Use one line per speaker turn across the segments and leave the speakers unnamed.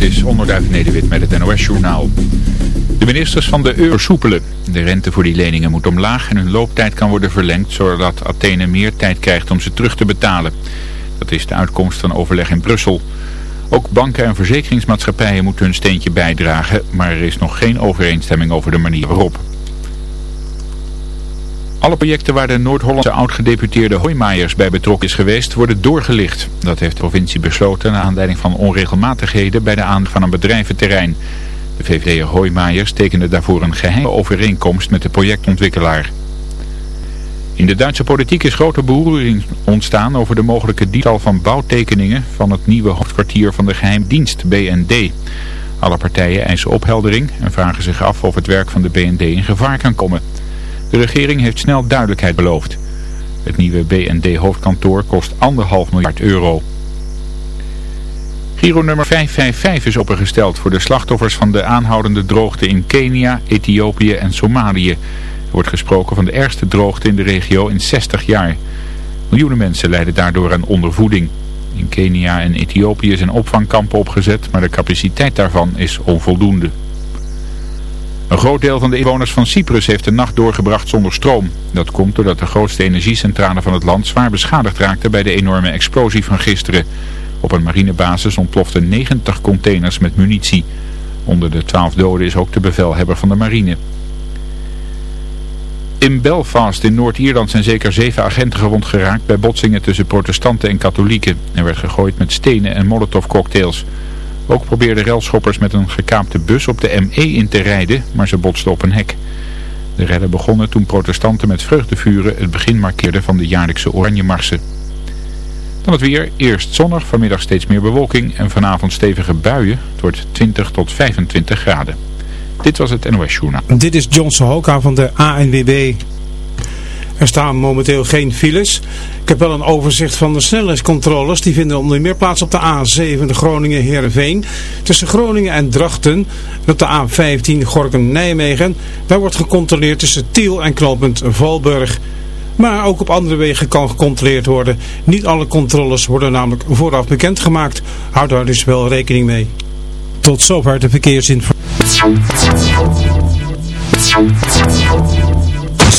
Dit is Onderduif Nederwit met het NOS-journaal. De ministers van de euro soepelen. De rente voor die leningen moet omlaag en hun looptijd kan worden verlengd... zodat Athene meer tijd krijgt om ze terug te betalen. Dat is de uitkomst van overleg in Brussel. Ook banken en verzekeringsmaatschappijen moeten hun steentje bijdragen... maar er is nog geen overeenstemming over de manier waarop. Alle projecten waar de Noord-Hollandse oud-gedeputeerde Hoijmaijers bij betrokken is geweest, worden doorgelicht. Dat heeft de provincie besloten naar aanleiding van onregelmatigheden bij de aan van een bedrijventerrein. De VVD'er Hoijmaijers tekende daarvoor een geheime overeenkomst met de projectontwikkelaar. In de Duitse politiek is grote beroering ontstaan over de mogelijke diefstal van bouwtekeningen van het nieuwe hoofdkwartier van de geheimdienst BND. Alle partijen eisen opheldering en vragen zich af of het werk van de BND in gevaar kan komen. De regering heeft snel duidelijkheid beloofd. Het nieuwe BND-hoofdkantoor kost anderhalf miljard euro. Giro nummer 555 is opgesteld voor de slachtoffers van de aanhoudende droogte in Kenia, Ethiopië en Somalië. Er wordt gesproken van de ergste droogte in de regio in 60 jaar. Miljoenen mensen lijden daardoor aan ondervoeding. In Kenia en Ethiopië zijn opvangkampen opgezet, maar de capaciteit daarvan is onvoldoende. Een groot deel van de inwoners van Cyprus heeft de nacht doorgebracht zonder stroom. Dat komt doordat de grootste energiecentrale van het land zwaar beschadigd raakte bij de enorme explosie van gisteren. Op een marinebasis ontploften 90 containers met munitie. Onder de 12 doden is ook de bevelhebber van de marine. In Belfast in Noord-Ierland zijn zeker zeven agenten gewond geraakt bij botsingen tussen protestanten en katholieken. Er werd gegooid met stenen en molotovcocktails. Ook probeerden relschoppers met een gekaapte bus op de ME in te rijden, maar ze botsten op een hek. De redden begonnen toen protestanten met vreugdevuren het begin markeerden van de jaarlijkse Oranjemarsen. Dan het weer. Eerst zonnig, vanmiddag steeds meer bewolking en vanavond stevige buien. Het wordt 20 tot 25 graden. Dit was het NOS Journaal.
Dit is Johnson Hoka van de ANWB. Er staan momenteel geen files. Ik heb wel een overzicht van de snelheidscontroles. Die vinden onder meer plaats op de A7 de Groningen-Herenveen. Tussen Groningen en Drachten. En op de A15 Gorkum-Nijmegen. Daar wordt gecontroleerd tussen Tiel en knooppunt Valburg. Maar ook op andere wegen kan gecontroleerd worden. Niet alle controles worden namelijk vooraf bekendgemaakt. Houd daar dus wel rekening mee. Tot zover de verkeersinformatie.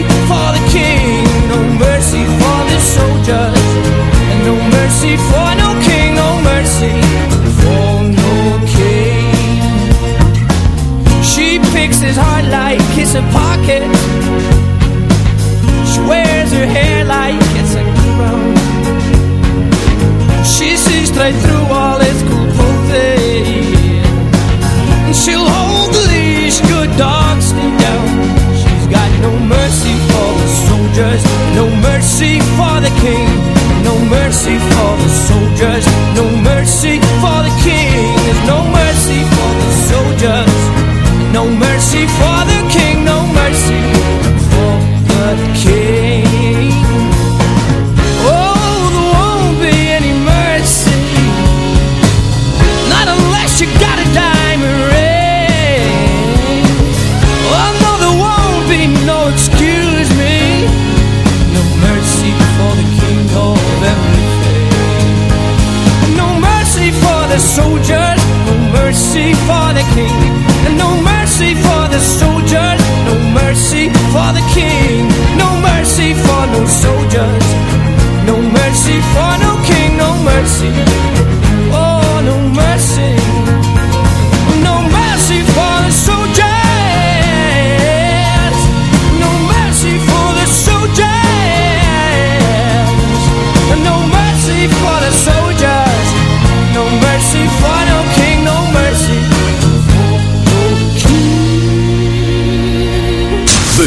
For the Cause no mercy king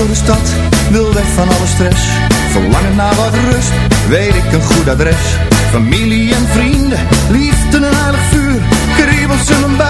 door de stad, wil weg van alle stress. Verlangen naar wat rust, weet ik een goed adres. Familie en vrienden, liefde en aardig vuur, kriebels in een buik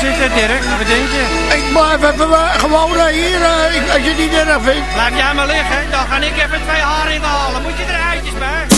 zitten, Dirk? Wat denk je?
Ik blijf even gewoon eh, hier, eh, als je het niet erg vindt.
Laat jij maar liggen, dan ga ik even twee haringen halen. Moet je er eitjes bij?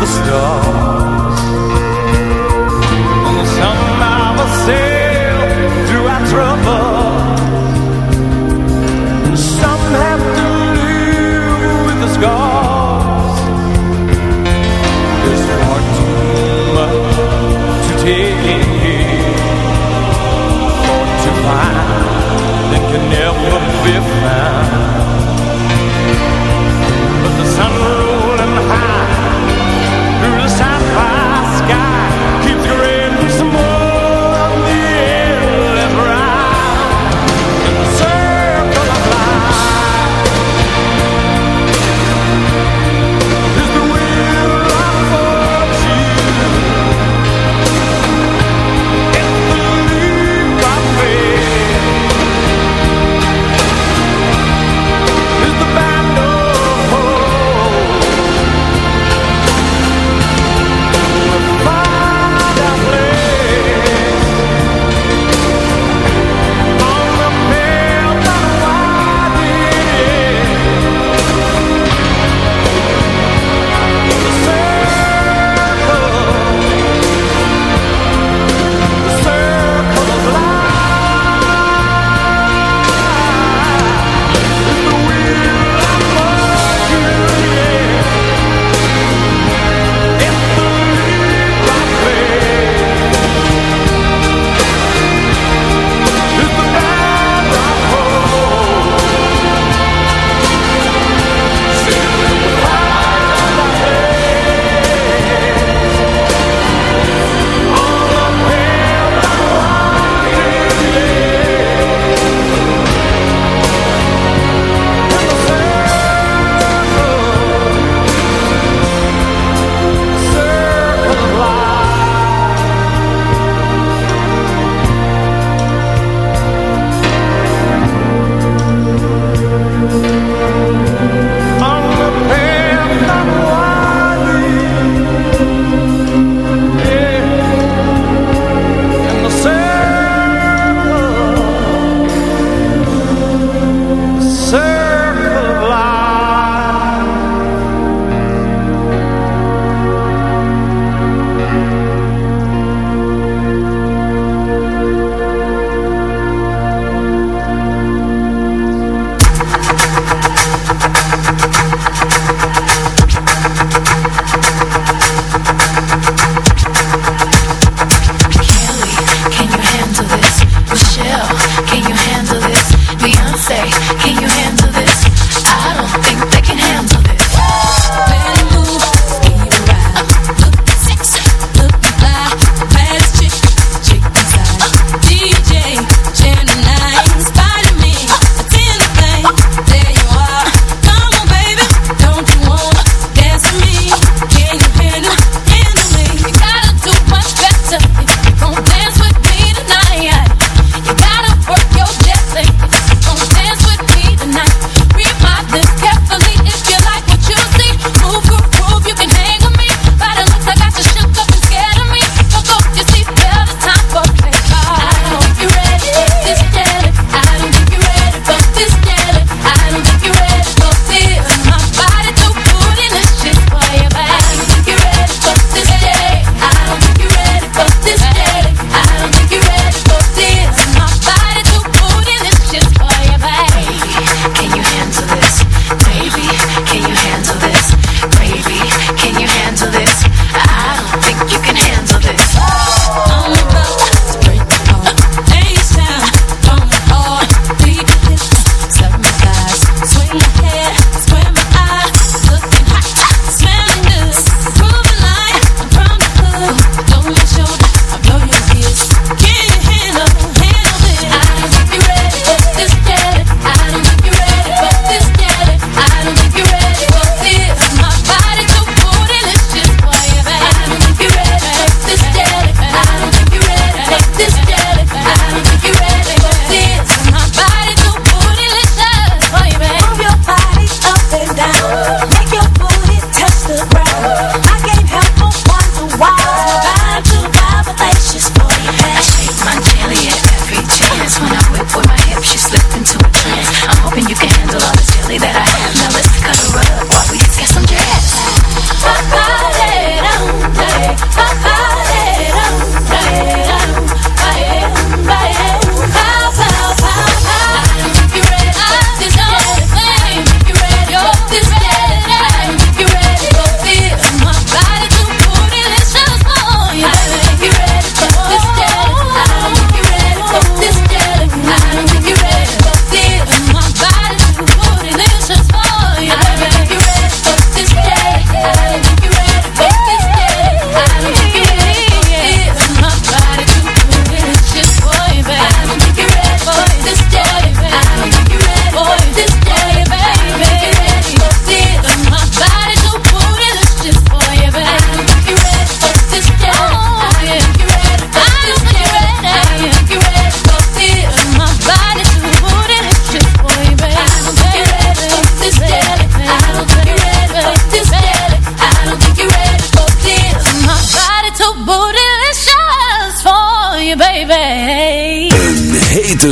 the
stars.